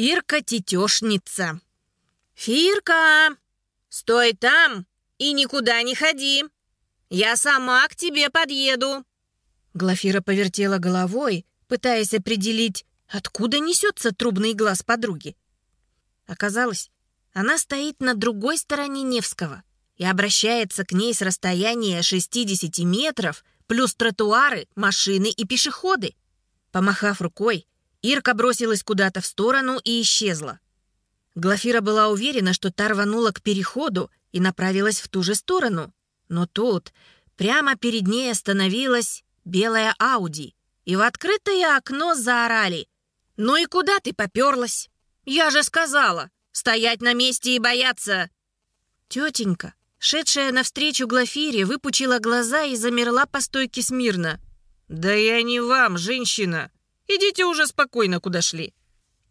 Ирка-тетешница. «Фирка, стой там и никуда не ходи. Я сама к тебе подъеду». Глафира повертела головой, пытаясь определить, откуда несется трубный глаз подруги. Оказалось, она стоит на другой стороне Невского и обращается к ней с расстояния 60 метров, плюс тротуары, машины и пешеходы. Помахав рукой, Ирка бросилась куда-то в сторону и исчезла. Глафира была уверена, что та рванула к переходу и направилась в ту же сторону. Но тут прямо перед ней остановилась белая Ауди, и в открытое окно заорали. «Ну и куда ты поперлась? Я же сказала, стоять на месте и бояться!» Тетенька, шедшая навстречу Глафире, выпучила глаза и замерла по стойке смирно. «Да я не вам, женщина! Идите уже спокойно, куда шли!»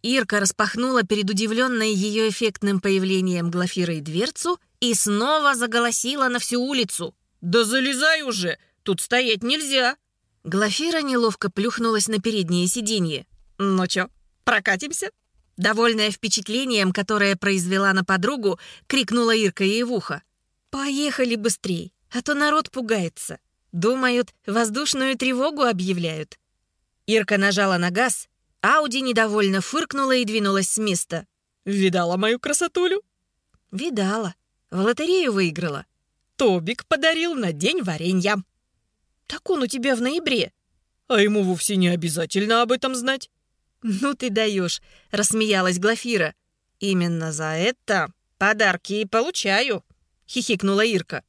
Ирка распахнула перед удивленной ее эффектным появлением Глафирой дверцу и снова заголосила на всю улицу. «Да залезай уже! Тут стоять нельзя!» Глафира неловко плюхнулась на переднее сиденье. «Ну чё, прокатимся?» Довольная впечатлением, которое произвела на подругу, крикнула Ирка ей в ухо. «Поехали быстрей, а то народ пугается. Думают, воздушную тревогу объявляют». Ирка нажала на газ, Ауди недовольно фыркнула и двинулась с места. «Видала мою красотулю?» «Видала. В лотерею выиграла. Тобик подарил на день варенья». «Так он у тебя в ноябре». «А ему вовсе не обязательно об этом знать». «Ну ты даешь», — рассмеялась Глафира. «Именно за это подарки и получаю», — хихикнула Ирка.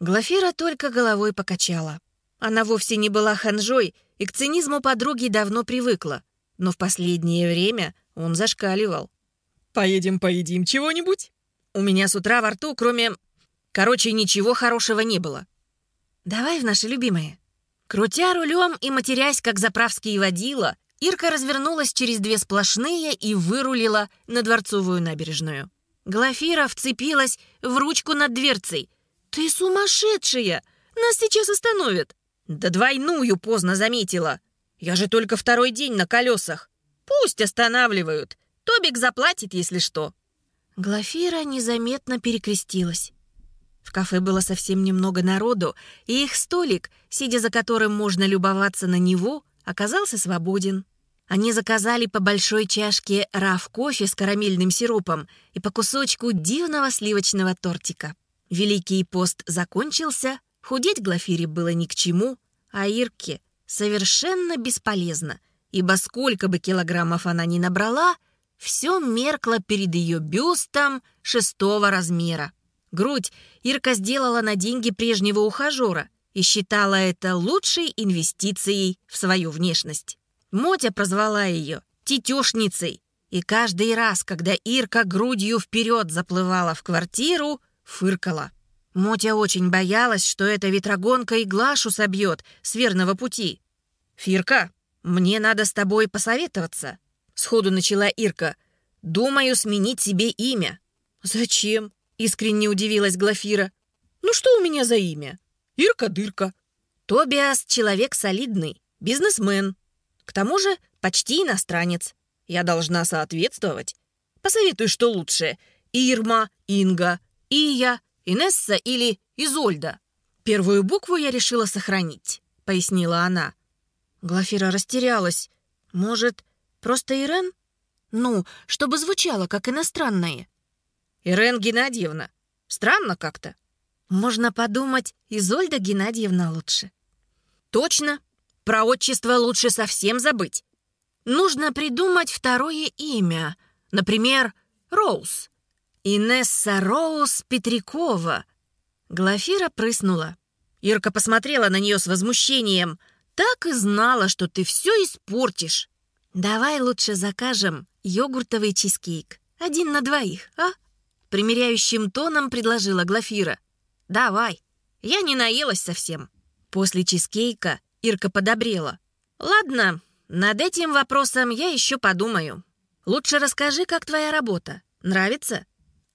Глафира только головой покачала. Она вовсе не была ханжой и к цинизму подруги давно привыкла но в последнее время он зашкаливал. «Поедем поедим чего-нибудь?» У меня с утра во рту, кроме... Короче, ничего хорошего не было. «Давай в наши любимые». Крутя рулем и матерясь, как заправский водила, Ирка развернулась через две сплошные и вырулила на Дворцовую набережную. Глафира вцепилась в ручку над дверцей. «Ты сумасшедшая! Нас сейчас остановят!» «Да двойную поздно заметила!» Я же только второй день на колесах. Пусть останавливают. Тобик заплатит, если что». Глафира незаметно перекрестилась. В кафе было совсем немного народу, и их столик, сидя за которым можно любоваться на него, оказался свободен. Они заказали по большой чашке раф-кофе с карамельным сиропом и по кусочку дивного сливочного тортика. Великий пост закончился, худеть Глафире было ни к чему, а Ирке совершенно бесполезно, ибо сколько бы килограммов она ни набрала, все меркло перед ее бюстом шестого размера. Грудь Ирка сделала на деньги прежнего ухажера и считала это лучшей инвестицией в свою внешность. Мотя прозвала ее «тетешницей», и каждый раз, когда Ирка грудью вперед заплывала в квартиру, фыркала. Мотя очень боялась, что эта ветрогонка и Глашу собьет с верного пути. «Фирка, мне надо с тобой посоветоваться», — сходу начала Ирка. «Думаю сменить себе имя». «Зачем?» — искренне удивилась Глафира. «Ну что у меня за имя? Ирка-дырка». «Тобиас — человек солидный, бизнесмен. К тому же почти иностранец. Я должна соответствовать. Посоветуй, что лучше. Ирма, Инга, Ия, Инесса или Изольда. Первую букву я решила сохранить, пояснила она. Глафира растерялась. Может, просто Ирен? Ну, чтобы звучало как иностранное. Ирен Геннадьевна. Странно как-то. Можно подумать, Изольда Геннадьевна лучше. Точно. Про отчество лучше совсем забыть. Нужно придумать второе имя. Например, Роуз. Инесса Роуз Петрикова. Глафира прыснула. Ирка посмотрела на нее с возмущением. «Так и знала, что ты все испортишь. Давай лучше закажем йогуртовый чизкейк. Один на двоих, а?» Примеряющим тоном предложила Глафира. «Давай. Я не наелась совсем». После чизкейка Ирка подобрела. «Ладно, над этим вопросом я еще подумаю. Лучше расскажи, как твоя работа. Нравится?»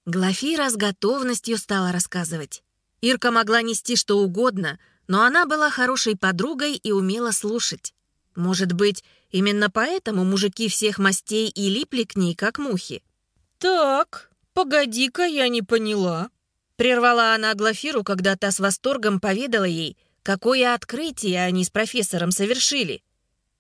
Глафира с готовностью стала рассказывать. Ирка могла нести что угодно, но она была хорошей подругой и умела слушать. Может быть, именно поэтому мужики всех мастей и липли к ней, как мухи? «Так, погоди-ка, я не поняла», — прервала она Глафиру, когда та с восторгом поведала ей, какое открытие они с профессором совершили.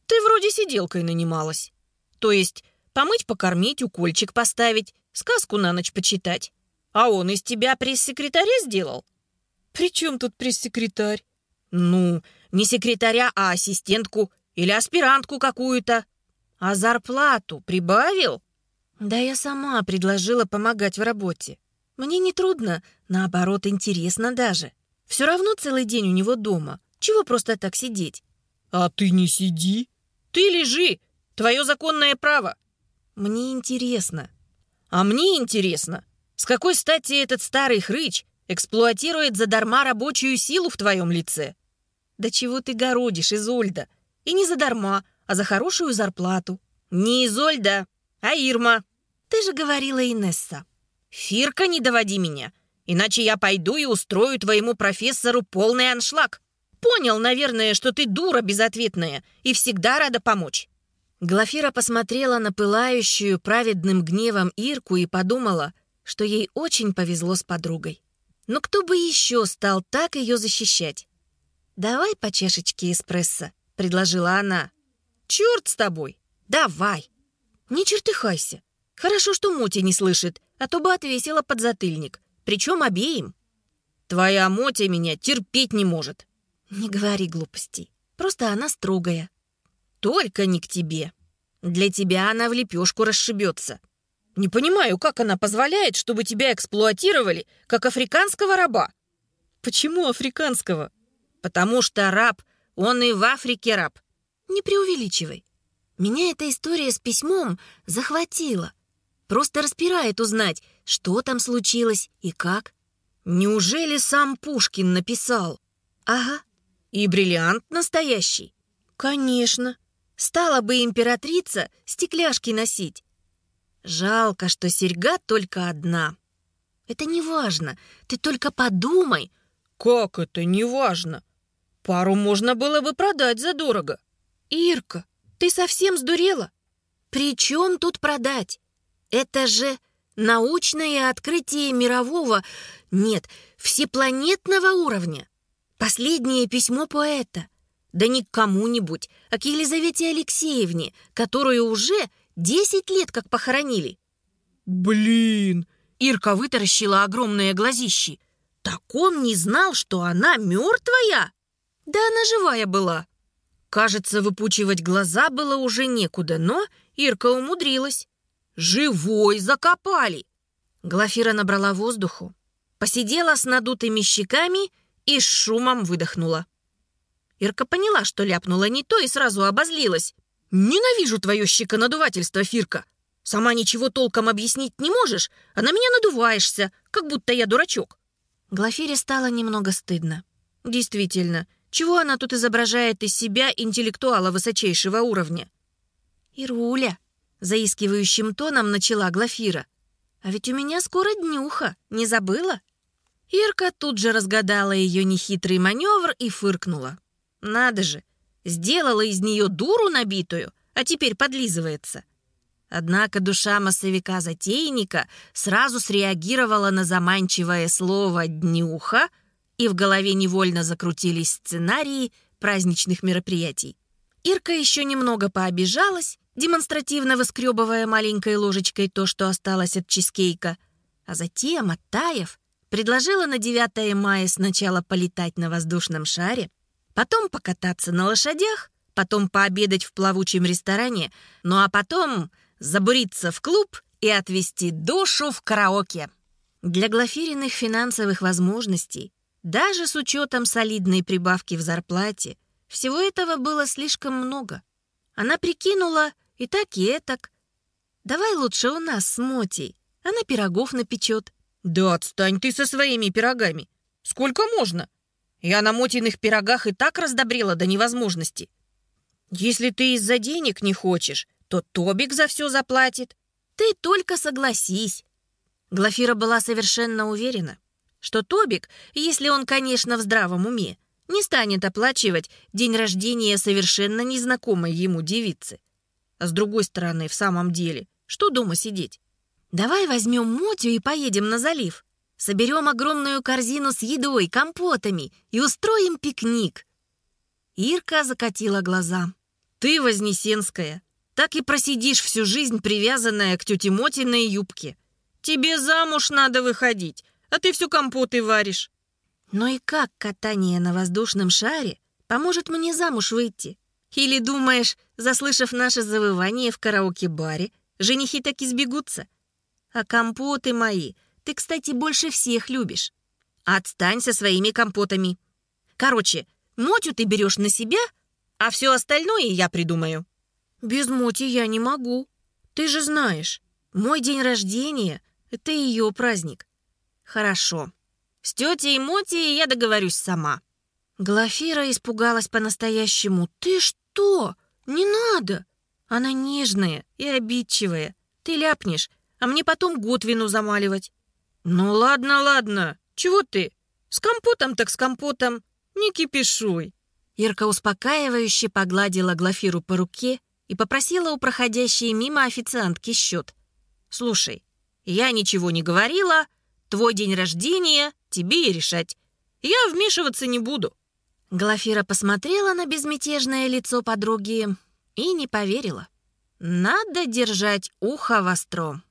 «Ты вроде сиделкой нанималась. То есть помыть, покормить, укольчик поставить, сказку на ночь почитать. А он из тебя пресс-секретаря сделал?» «При чем тут пресс-секретарь?» «Ну, не секретаря, а ассистентку или аспирантку какую-то. А зарплату прибавил?» «Да я сама предложила помогать в работе. Мне не трудно, наоборот, интересно даже. Все равно целый день у него дома. Чего просто так сидеть?» «А ты не сиди. Ты лежи. Твое законное право». «Мне интересно». «А мне интересно, с какой стати этот старый хрыч эксплуатирует задарма рабочую силу в твоем лице?» «Да чего ты городишь, Изольда? И не задарма, а за хорошую зарплату». «Не Изольда, а Ирма». «Ты же говорила Инесса». «Фирка, не доводи меня, иначе я пойду и устрою твоему профессору полный аншлаг. Понял, наверное, что ты дура безответная и всегда рада помочь». Глафира посмотрела на пылающую праведным гневом Ирку и подумала, что ей очень повезло с подругой. Но кто бы еще стал так ее защищать? «Давай по чашечке эспрессо», — предложила она. «Черт с тобой! Давай!» «Не чертыхайся. Хорошо, что Мотя не слышит, а то бы отвесила подзатыльник. Причем обеим». «Твоя Мотя меня терпеть не может». «Не говори глупостей. Просто она строгая». «Только не к тебе. Для тебя она в лепешку расшибется. Не понимаю, как она позволяет, чтобы тебя эксплуатировали, как африканского раба». «Почему африканского?» «Потому что раб, он и в Африке раб». «Не преувеличивай. Меня эта история с письмом захватила. Просто распирает узнать, что там случилось и как. Неужели сам Пушкин написал? Ага. И бриллиант настоящий? Конечно. Стала бы императрица стекляшки носить. Жалко, что серьга только одна. Это не важно. Ты только подумай. Как это не важно? Пару можно было бы продать задорого. Ирка, ты совсем сдурела? При чем тут продать? Это же научное открытие мирового, нет, всепланетного уровня. Последнее письмо поэта. Да не к кому-нибудь, а к Елизавете Алексеевне, которую уже десять лет как похоронили. Блин! Ирка вытаращила огромные глазищи. Так он не знал, что она мертвая? Да она живая была. Кажется, выпучивать глаза было уже некуда, но Ирка умудрилась. «Живой закопали!» Глафира набрала воздуху, посидела с надутыми щеками и с шумом выдохнула. Ирка поняла, что ляпнула не то и сразу обозлилась. «Ненавижу твое щеконадувательство, Фирка! Сама ничего толком объяснить не можешь, а на меня надуваешься, как будто я дурачок». Глафире стало немного стыдно. Действительно, чего она тут изображает из себя интеллектуала высочайшего уровня? «Ируля», — заискивающим тоном начала Глафира. «А ведь у меня скоро днюха, не забыла?» Ирка тут же разгадала ее нехитрый маневр и фыркнула. «Надо же, сделала из нее дуру набитую, а теперь подлизывается». Однако душа массовика-затейника сразу среагировала на заманчивое слово «днюха», и в голове невольно закрутились сценарии праздничных мероприятий. Ирка еще немного пообижалась, демонстративно выскребывая маленькой ложечкой то, что осталось от чизкейка, а затем, оттаив, предложила на 9 мая сначала полетать на воздушном шаре, потом покататься на лошадях, потом пообедать в плавучем ресторане, ну а потом забуриться в клуб и отвезти душу в караоке. Для Глафириных финансовых возможностей даже с учетом солидной прибавки в зарплате, всего этого было слишком много. Она прикинула и так, и этак. Давай лучше у нас с Мотей. Она пирогов напечет. Да отстань ты со своими пирогами. Сколько можно? Я на Мотиных пирогах и так раздобрела до невозможности. Если ты из-за денег не хочешь, то Тобик за все заплатит. Ты только согласись. Глафира была совершенно уверена, что Тобик, если он, конечно, в здравом уме, Не станет оплачивать день рождения совершенно незнакомой ему девицы. А с другой стороны, в самом деле, что дома сидеть? Давай возьмем Мотю и поедем на залив. Соберем огромную корзину с едой, компотами и устроим пикник. Ирка закатила глаза. Ты, Вознесенская, так и просидишь всю жизнь, привязанная к тете Мотиной юбке. Тебе замуж надо выходить, а ты все компоты варишь. Но и как катание на воздушном шаре поможет мне замуж выйти? Или думаешь, заслышав наше завывание в караоке-баре, женихи так избегутся? А компоты мои ты, кстати, больше всех любишь. Отстань со своими компотами. Короче, Мотю ты берешь на себя, а все остальное я придумаю. Без Моти я не могу. Ты же знаешь, мой день рождения — это ее праздник. Хорошо. С тетей Моти я договорюсь сама. Глафира испугалась по-настоящему. «Ты что? Не надо! Она нежная и обидчивая. Ты ляпнешь, а мне потом год вину замаливать». «Ну ладно, ладно. Чего ты? С компотом так с компотом. Не кипишуй». Ирка успокаивающе погладила Глафиру по руке и попросила у проходящей мимо официантки счет. «Слушай, я ничего не говорила. Твой день рождения, тебе и решать. Я вмешиваться не буду». Глафира посмотрела на безмятежное лицо подруги и не поверила. «Надо держать ухо востро».